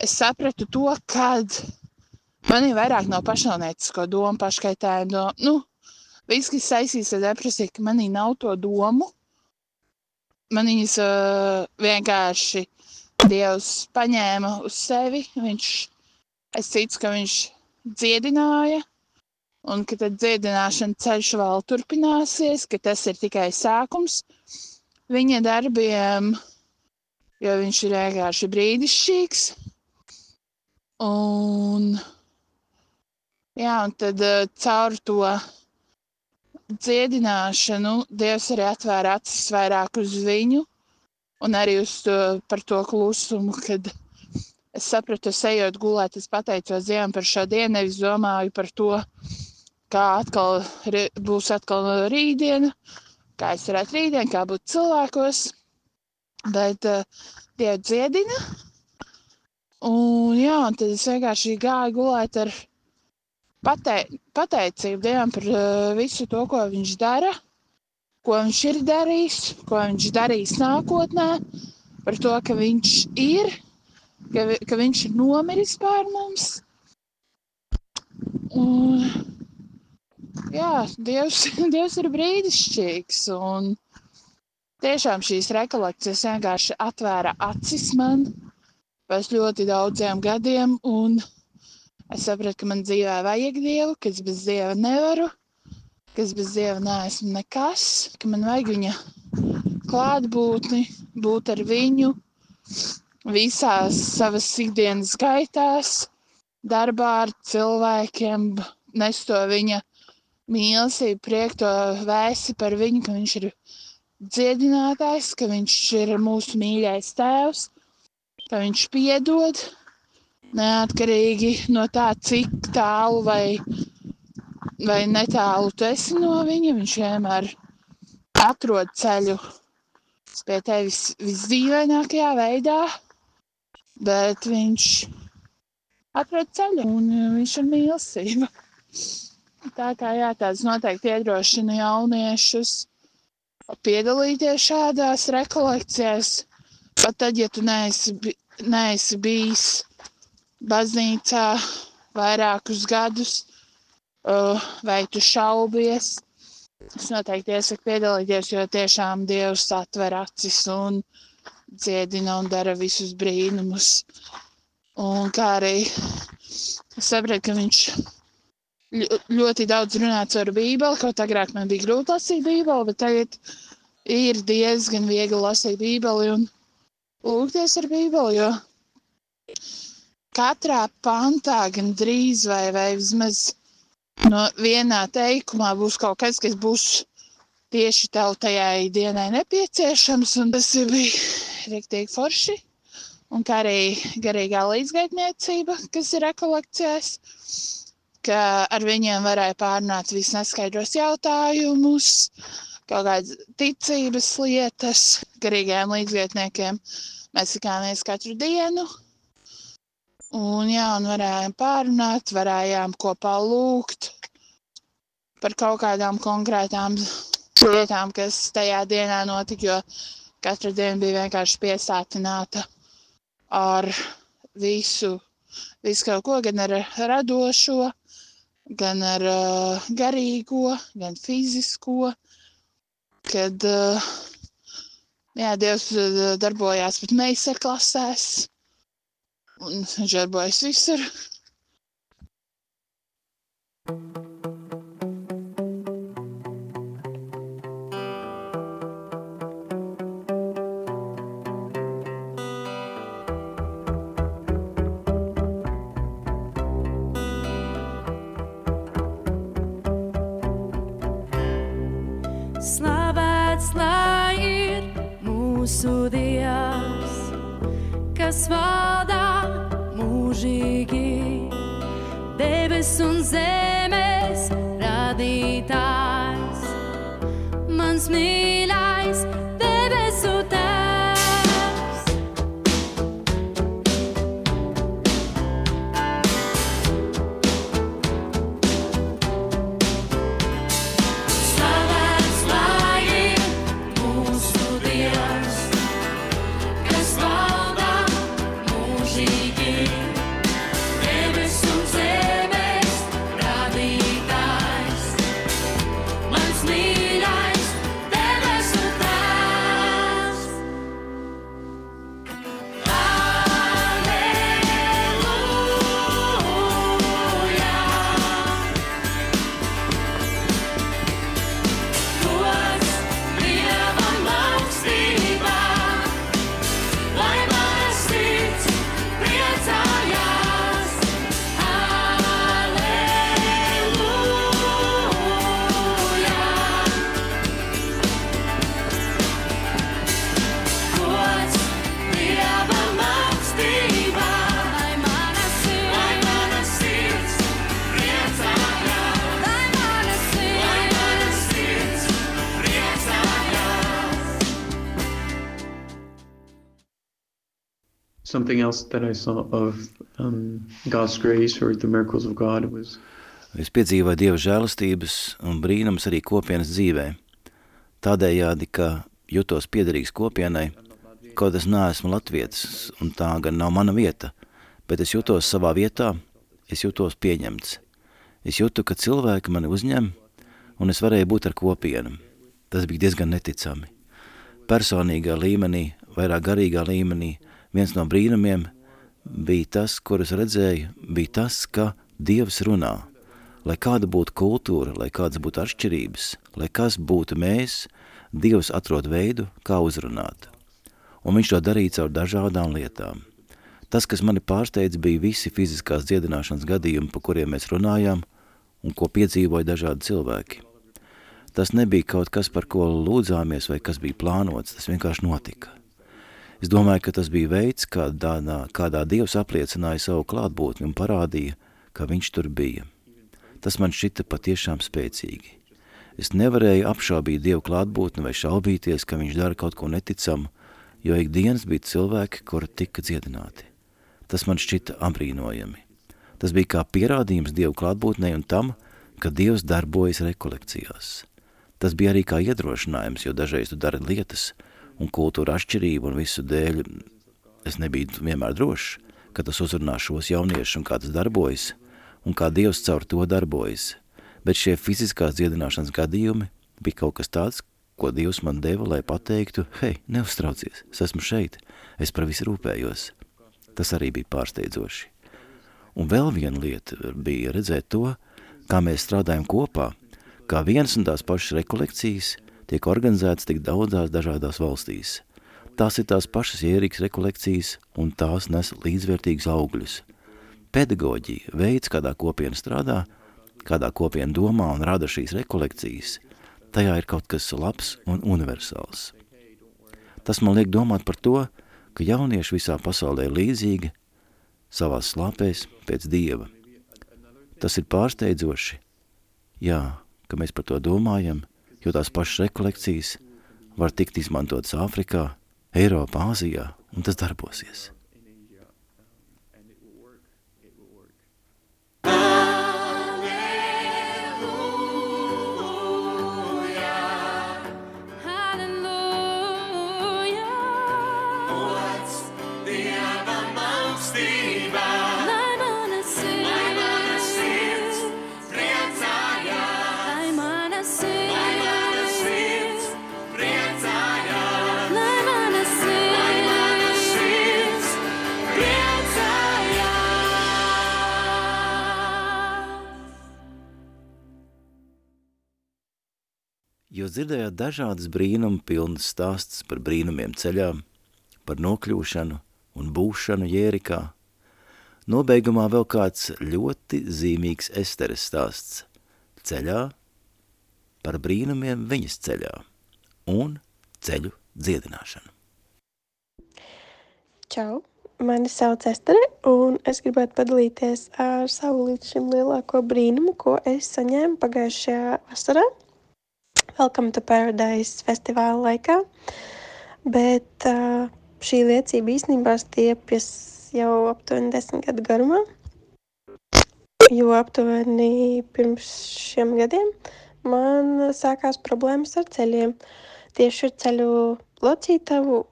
L: es sapratu to, kad Man ir vairāk no pašnāvniecisko domu, paškaitējumu domu. Nu, viss, kas saistīts ar depresiju, ka manī nav to domu. Man viņas uh, vienkārši Dievs paņēma uz sevi. Viņš, es ticu, ka viņš dziedināja, un ka tad dziedināšana ceļš vēl turpināsies, ka tas ir tikai sākums viņa darbiem, jo viņš ir vienkārši brīnišķīgs. Un Jā, un tad uh, caur to dziedināšanu Dievs arī atvēra acis vairāk uz viņu un arī uz to, par to klusumu, kad es sapratu, es ejot gulēt, es pateicos Dievam par šo dienu, nevis domāju par to, kā atkal būs atkal rītdiena, kā es varētu rītdien, kā būt cilvēkos, bet uh, Dievu dziedina. Un jā, un tad es vienkārši gāju gulēt ar patei, pateicību Dievam par uh, visu to, ko Viņš dara, ko Viņš ir darījis, ko Viņš darīs nākotnē, par to, ka Viņš ir, ka, ka Viņš ir nomiris pār mums. Un, jā, Dievs, Dievs ir brīnišķīgs. Un tiešām šīs rekolekcijas vienkārši atvēra acis man pēc ļoti daudziem gadiem. Un, Es sapratu, ka man dzīvē vajag dievu, ka es bez dieva nevaru, ka es bez dieva neesmu nekas, ka man vajag viņa klātbūtni, būt ar viņu, visās savas ikdienas gaitās, darbā ar cilvēkiem, nes to viņa mīlestību, prieku, to vēsti par viņu, ka viņš ir dziedinātājs, ka viņš ir mūsu mīļais tēvs, ka viņš piedod neatkarīgi no tā, cik tālu vai, vai netālu tu esi no viņa. Viņš vienmēr atrod ceļu pie tevis visdīvainākajā veidā, bet viņš atrod ceļu un viņš ir mīlestība. Tā kā jā, tāds noteikti iedrošina jauniešus piedalīties šādās rekolekcijās, pat tad, ja tu neesi, neesi bijis baznīcā vairākus gadus, uh, vai tu šaubies. Es noteikti iesaku piedalīties, jo tiešām Dievs atver acis un dziedina un dara visus brīnumus. Un kā arī es sapratu, ka viņš ļoti daudz runā ar Bībeli, kaut agrāk man bija grūti lasīt Bībeli, bet tagad ir diezgan viegli lasīt Bībeli un lūgties ar Bībeli, jo katrā pantā gan drīz vai, vai vismaz no vienā teikumā būs kaut kas, kas būs tieši tev tajā dienai nepieciešams, un tas bija rīktīgi forši. Un kā arī garīgā līdzgaitniecība, kas ir rekolekcijās, ka ar viņiem varēja pārnāt visus neskaidros jautājumus, kaut kādas ticības lietas, garīgajiem līdzgaitniekiem. Mēs tikāmies katru dienu, Un, jā, un varējām pārunāt, varējām kopā lūgt par kaut kādām konkrētām lietām, kas tajā dienā notika, jo katra diena bija vienkārši piesātināta ar visu, visu kaut ko, gan ar radošo, gan ar uh, garīgo, gan fizisko, kad uh, jā, Dievs darbojās pat meistarklasēs, un žarbojas visur.
M: Slavēts
C: Something else that I saw of um, God's grace or the miracles of God was
A: Es piedzīvoju Dieva žēlastības un brīnums arī kopienas dzīvē. Tādējādi, ka jutos piederīgs kopienai, kaut es neesmu latvietis, un tā gan nav mana vieta, bet es jutos savā vietā, es jutos pieņemts. Es jūtu, ka cilvēki mani uzņem, un es varēju būt ar kopienu. Tas bija diezgan neticami. Personīgā līmenī, vairāk garīgā līmenī, viens no brīnumiem bija tas, kurus redzēju, bija tas, ka Dievs runā. Lai kāda būtu kultūra, lai kādas būtu atšķirības, lai kas būtu mēs, Dievs atrod veidu, kā uzrunāt. un viņš to darīja caur dažādām lietām. Tas, kas mani pārsteidz, bija visi fiziskās dziedināšanas gadījumi, pa kuriem mēs runājām un ko piedzīvoja dažādi cilvēki. Tas nebija kaut kas, par ko lūdzāmies vai kas bija plānots, tas vienkārši notika. Es domāju, ka tas bija veids, kādā, kādā Dievs apliecināja savu klātbūtni un parādīja, ka viņš tur bija. Tas man šita patiešām spēcīgi. Es nevarēju apšaubīt Dievu klātbūtni vai šaubīties, ka viņš dara kaut ko neticamu, jo ikdienas bija cilvēki, kuri tika dziedināti. Tas man šķita apbrīnojami. Tas bija kā pierādījums Dievu klātbūtnei un tam, ka Dievs darbojas rekolekcijās. Tas bija arī kā iedrošinājums, jo dažreiz tu dari lietas un kultūra atšķirība un visu dēļ es nebiju vienmēr drošs, ka tas uzrunā šos jauniešus un kā tas darbojas un kā Dievs caur to darbojas. Bet šie fiziskās dziedināšanas gadījumi bija kaut kas tāds, ko Dievs man deva, lai pateiktu, hei, neuztraucies, es esmu šeit, es par visu rūpējos. Tas arī bija pārsteidzoši. Un vēl viena lieta bija redzēt to, kā mēs strādājam kopā, kā vienas un tās pašas rekolekcijas tiek organizētas tik daudzās dažādās valstīs. Tās ir tās pašas ierīgas rekolekcijas, un tās nes līdzvērtīgus augļus. Pedagoģija, veids, kādā kopiena strādā, kādā kopiena domā un rada šīs rekolekcijas, tajā ir kaut kas labs un universāls. Tas man liek domāt par to, ka jaunieši visā pasaulē ir līdzīgi savās slāpēs pēc Dieva. Tas ir pārsteidzoši, jā, ka mēs par to domājam, jo tās pašas rekolekcijas var tikt izmantotas Āfrikā, Eiropā, Āzijā, un tas darbosies. Jūs dzirdējāt dažādas brīnumu pilnas stāstus par brīnumiem ceļā, par nokļūšanu un būšanu Jērikā. Nobeigumā vēl kāds ļoti zīmīgs Esteres stāsts ceļā, par brīnumiem viņas ceļā un ceļu dziedināšanu.
N: Čau! Mani sauc Estere, un es gribētu padalīties ar savu līdz šim lielāko brīnumu, ko es saņēmu pagājušajā vasarā. Welcome to Paradise festivāla laikā. Bet uh, šī liecība īstenībā stiepjas jau aptuveni desmit gadu garumā. Jo aptuveni pirms šiem gadiem man sākās problēmas ar ceļiem. Tieši ar ceļu locītavu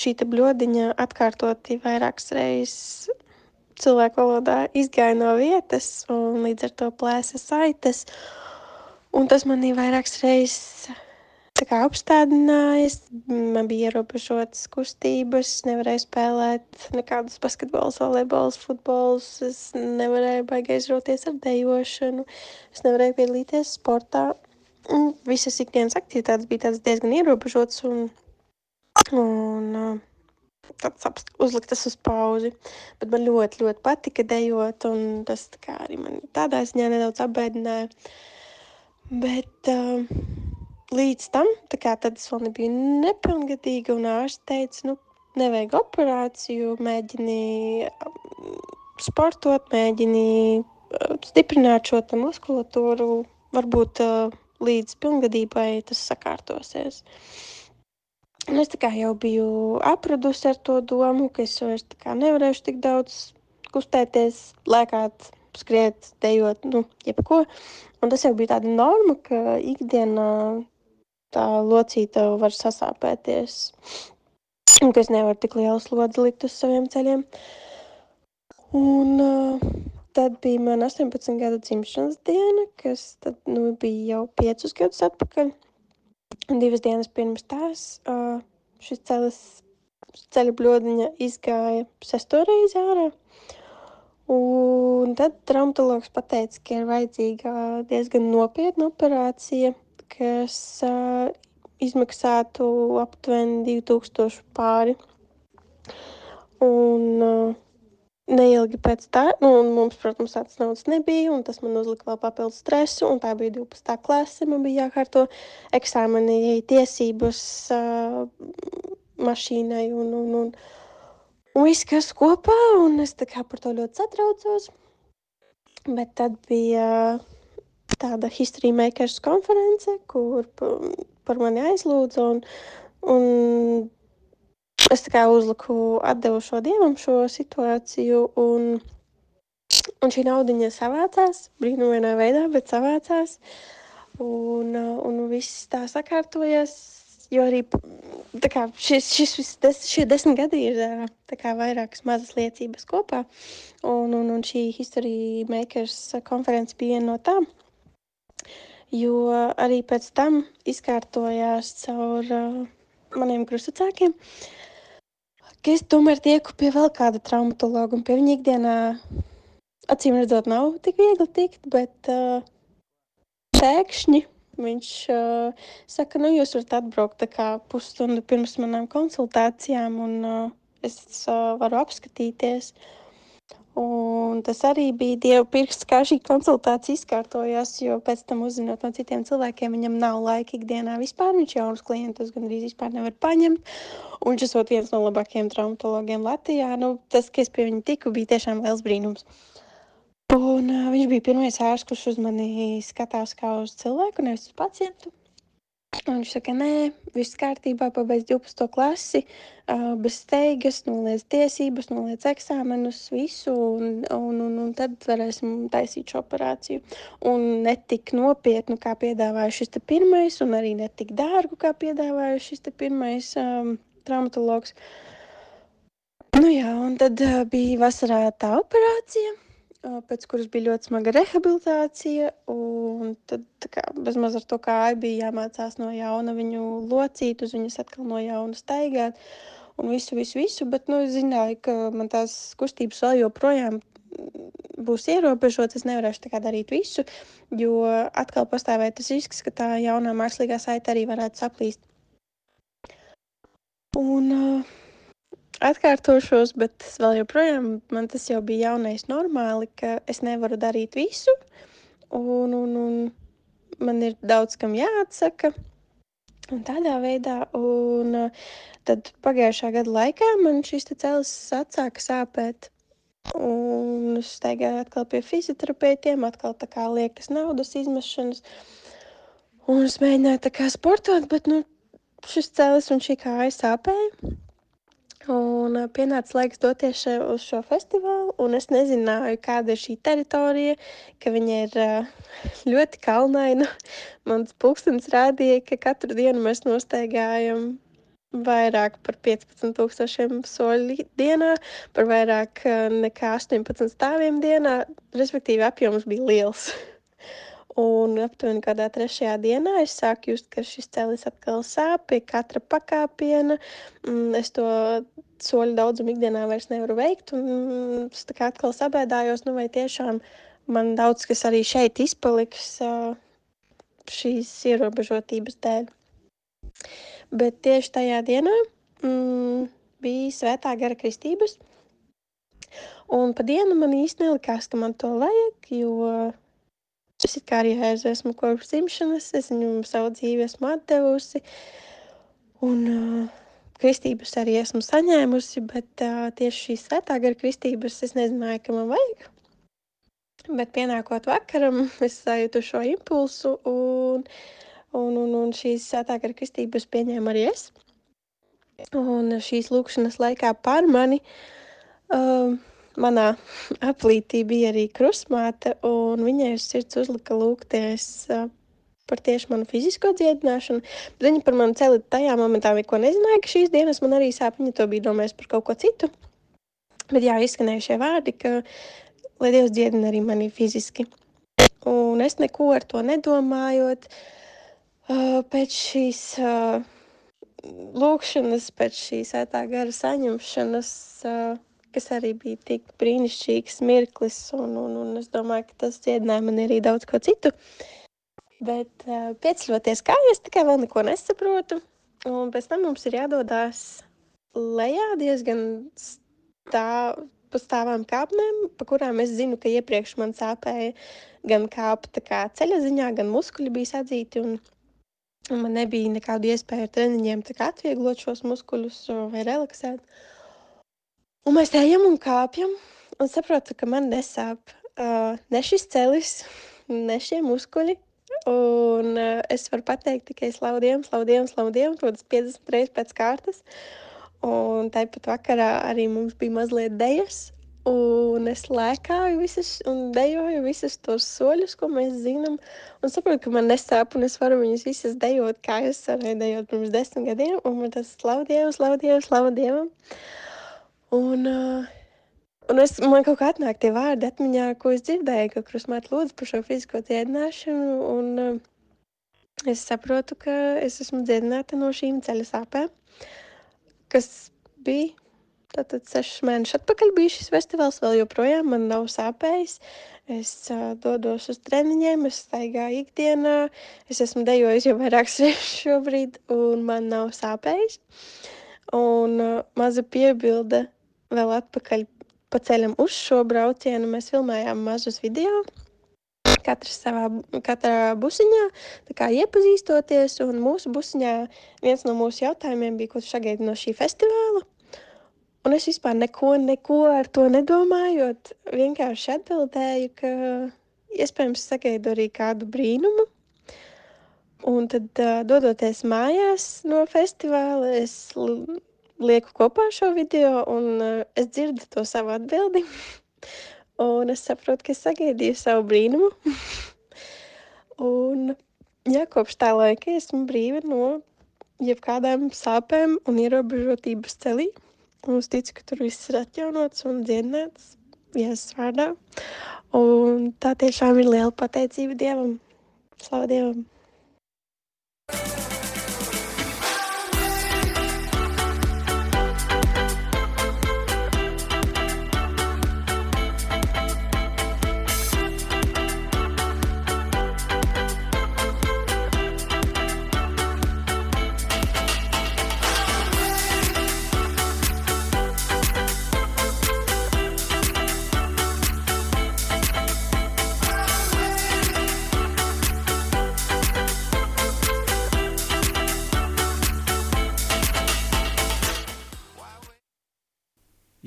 N: šī bļodiņa atkārtoti vairākas reizes cilvēku valodā izgāja no vietas un līdz ar to plēsa saites. Un tas manī vairākas reizes kā apstādinājis. Man bija ierobežotas kustības, nevarēju spēlēt nekādus basketbolus, volejbolus, futbolus. Es nevarēju baigi aizrauties ar dejošanu, es nevarēju piedalīties sportā. Un visas ikdienas aktivitātes bija diezgan ierobežotas un, un tāds uzliktas uz pauzi. Bet man ļoti, ļoti patika dejot, un tas arī man tādā ziņā nedaudz apbēdināja. Bet uh, līdz tam, kā tad es vēl nebiju nepilngadīga, un ārsts teica, nu, nevajag operāciju, mēģini um, sportot, mēģini uh, stiprināt šo muskulatūru, varbūt uh, līdz pilngadībai tas sakārtosies. Un es tā kā jau biju apradusi ar to domu, ka es vairs nevarēšu tik daudz kustēties, lēkāt, skriet, dejot, nu, jebko. Un tas jau bija tāda norma, ka ikdienā tā locīta var sasāpēties. Un ka es nevaru tik lielu slodzi likt uz saviem ceļiem. Un uh, tad bija mana 18 gadu dzimšanas diena, kas tad, nu, bija jau 5 gadus atpakaļ. Un divas dienas pirms tās uh, šis celis, ceļa bļodiņa izgāja sesto reizi ārā. Un tad traumatologs pateica, ka ir vajadzīga diezgan nopietna operācija, kas uh, izmaksātu aptuveni 2000 pāri. Un uh, neilgi pēc tā, nu, un mums, protams, tādas naudas nebija, un tas man uzlika vēl papildus stresu, un tā bija 12. klase, man bija jākārto eksāmeni tiesības uh, mašīnai un, un, un, un viss, kas kopā, un es tā kā par to ļoti satraucos. Bet tad bija tāda History Makers konference, kur pa- par mani aizlūdza, un, un es tā kā uzliku, atdevu šo dievam šo situāciju, un, un šī naudiņa savācās, brīnumainā veidā, bet savācās, un, un viss tā sakārtojas, jo arī kā šis, šis, des, šie desmit gadi ir kā vairākas mazas liecības kopā, un, un, un šī History Makers konference bija viena no tām, jo arī pēc tam izkārtojās caur uh, maniem krustacākiem, ka es tomēr tieku pie vēl kāda traumatologa, pie viņa ikdienā acīm redzot nav tik viegli tikt, bet uh, pēkšņi viņš uh, saka, nu jūs varat atbraukt pusstundu pirms manām konsultācijām, un uh, es uh, varu apskatīties. Un tas arī bija Dieva pirksts, kā šī konsultācija izkārtojās, jo pēc tam uzzinot no citiem cilvēkiem, viņam nav laika ikdienā vispār, viņš jaunus klientus gandrīz vispār nevar paņemt. Un esot viens no labākajiem traumatologiem Latvijā, nu, tas, ka es pie viņa tiku, bija tiešām liels brīnums. Un uh, viņš bija pirmais ārsts, kurš uz mani skatās kā uz cilvēku, nevis uz pacientu. Un viņš saka, nē, viss kārtībā, pabeidz 12. klasi, uh, bez steigas, noliec tiesības, noliec eksāmenus, visu, un, un, un, un tad varēsim taisīt šo operāciju. Un ne tik nopietnu, kā piedāvāja šis pirmais, un arī ne tik dārgu, kā piedāvāja šis pirmais um, traumatologs. Nu jā, un tad uh, bija vasarā tā operācija, pēc kuras bija ļoti smaga rehabilitācija, tad kā, bezmaz ar to kāju bija jāmācās no jauna viņu locīt, uz viņas atkal no jauna staigāt, un visu, visu, visu, bet, nu, es zināju, ka man tās kustības vēl joprojām mm, būs ierobežotas, es nevarēšu darīt visu, jo atkal pastāvēja tas risks, ka tā jaunā mākslīgā saita arī varētu saplīst. Un uh, atkārtošos, bet es vēl joprojām, man tas jau bija jaunais normāli, ka es nevaru darīt visu, un, un, un man ir daudz kam jāatsaka. Un tādā veidā, un tad pagājušā gada laikā man šis cēlis atsāka sāpēt. Un es staigāju atkal pie fizioterapeitiem, atkal tā kā liekas naudas izmešanas. Un es mēģināju tā kā sportot, bet, nu, šis cēlis un šī kāja sāpēja. Un ā, pienāca laiks doties še- uz šo festivālu, un es nezināju, kāda ir šī teritorija, ka viņa ir ā, ļoti kalnaina. Mans pulkstenis rādīja, ka katru dienu mēs nostaigājam vairāk par 15,000 soļu dienā, par vairāk nekā 18 stāviem dienā, respektīvi apjoms bija liels. Un aptuveni kādā trešajā dienā es sāku just, ka šis cēlis atkal sāp pie katra pakāpiena. Mm, Es to soļu daudzumu ikdienā vairs nevaru veikt, un es tā kā atkal sabēdājos, nu vai tiešām man daudz kas arī šeit izpaliks šīs ierobežotības dēļ. Bet tieši tajā dienā mm, bija svētā gara kristības, un pa dienu man īsti nelikās, ka man to vajag, jo Es kā Jēzu esmu kopš dzimšanas, es viņam savu dzīvi esmu atdevusi, un uh, kristības arī esmu saņēmusi, bet uh, tieši šīs svētā gara kristības es nezināju, ka man vajag. Bet pienākot vakaram, es sajūtu šo impulsu, un, un, un, un šīs svētā gara kristības pieņēmu arī es. Un šīs lūkšanas laikā par mani um, manā aplītī bija arī krustmāte, un viņai uz sirds uzlika lūgties par tieši manu fizisko dziedināšanu. Bet viņa par mani celi tajā momentā neko nezināja, ka šīs dienas man arī sāp. Viņa to bija domājusi par kaut ko citu. Bet jā, izskanēja šie vārdi, ka lai Dievs dziedina arī mani fiziski. Un es neko ar to nedomājot, pēc šīs lūkšanas, pēc šīs ētā gara saņemšanas, ā, kas arī bija tik brīnišķīgs mirklis, un, un, un es domāju, ka tas dziedināja man arī daudz ko citu. Bet uh, pieceļoties kājās, tikai vēl neko nesaprotu. Un pēc tam mums ir jādodas lejā diezgan stāv, pa stāvām kāpnēm, pa kurām es zinu, ka iepriekš man sāpēja gan kāpa tā kā ceļa ziņā, gan muskuļi bija sadzīti. Un, un man nebija nekādu iespēju ar treniņiem atvieglot šos muskuļus uh, vai relaksēt. Un mēs ejam un kāpjam, un saprotu, ka man nesāp uh, ne šis celis, ne šie muskuļi. Un uh, es varu pateikt tikai slavu Dievam, slavu Dievam, to 50 reizes pēc kārtas. Un tāpat vakarā arī mums bija mazliet dejas. Un es lēkāju visas, un dejoju visus tos soļus, ko mēs zinām. Un saprotu, ka man nesāp, un es varu viņus visas dejot, kā es varēju dejot pirms desmit gadiem. Un man tas Dievam, slavu Dievam. Un, uh, un es, man kaut kā atnāk tie vārdi atmiņā, ko es dzirdēju, ka krusmāt lūdzu par šo fizisko dziedināšanu. Un uh, es saprotu, ka es esmu dziedināta no šīm ceļa sāpēm, kas bija Tātad sešus mēnešus atpakaļ bija šis festivāls, vēl joprojām man nav sāpējis. Es uh, dodos uz treniņiem, es staigāju ikdienā, es esmu dejojis jau vairākas reizes šobrīd, un man nav sāpējis. Un uh, maza piebilde vēl atpakaļ pa ceļam uz šo braucienu. Mēs filmējām mazus video. Katrs savā katrā busiņā, tā kā iepazīstoties, un mūsu busiņā viens no mūsu jautājumiem bija, ko tu sagaidi no šī festivāla. Un es vispār neko, neko ar to nedomājot, vienkārši atbildēju, ka iespējams sagaidu arī kādu brīnumu. Un tad, dodoties mājās no festivāla, es lieku kopā šo video, un uh, es dzirdu to savu atbildi. un es saprotu, ka es sagaidīju savu brīnumu. un, jā, kopš tā laika esmu brīva no jebkādām sāpēm un ierobežotības celī. Un es ticu, ka tur viss ir atjaunots un dziedināts Jēzus vārdā. Un tā tiešām ir liela pateicība Dievam. Slavu Dievam!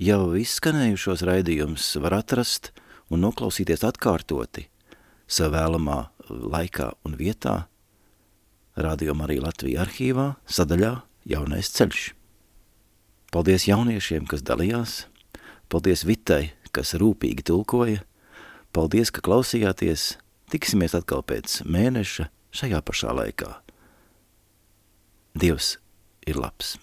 A: Jau izskanējušos raidījumus var atrast un noklausīties atkārtoti savā vēlamā laikā un vietā, Radio Marija Latvija arhīvā, sadaļā Jaunais ceļš. Paldies jauniešiem, kas dalījās, paldies Vitai, kas rūpīgi tulkoja, paldies, ka klausījāties, tiksimies atkal pēc mēneša šajā pašā laikā. Dievs ir labs!